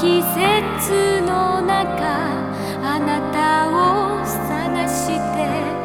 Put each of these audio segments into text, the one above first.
季節の中あなたを探して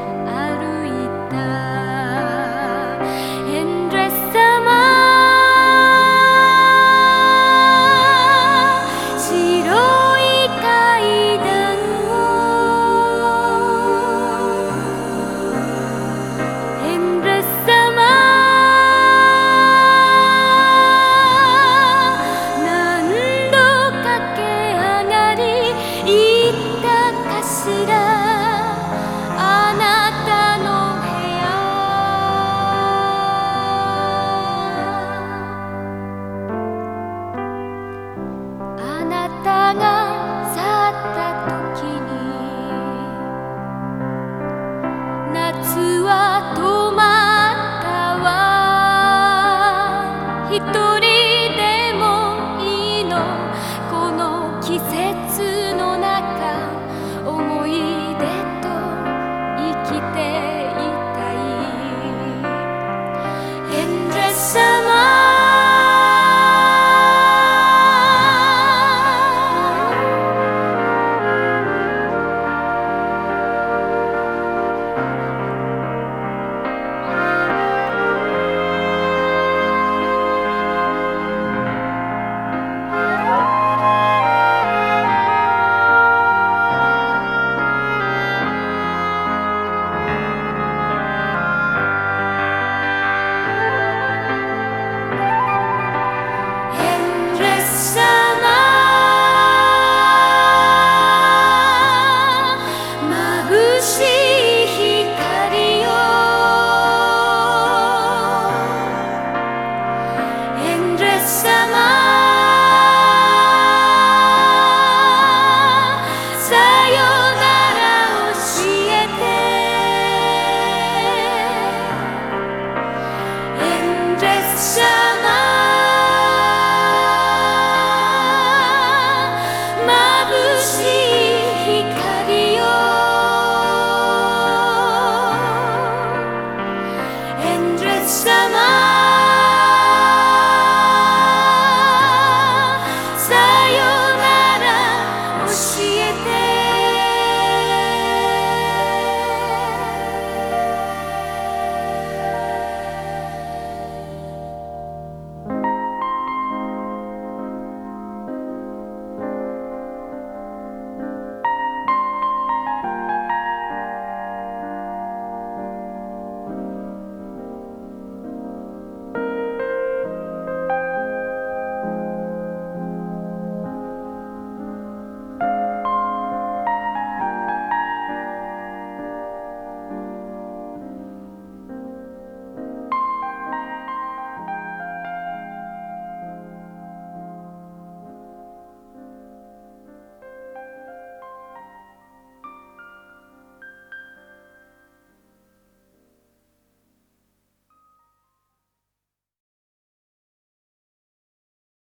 答案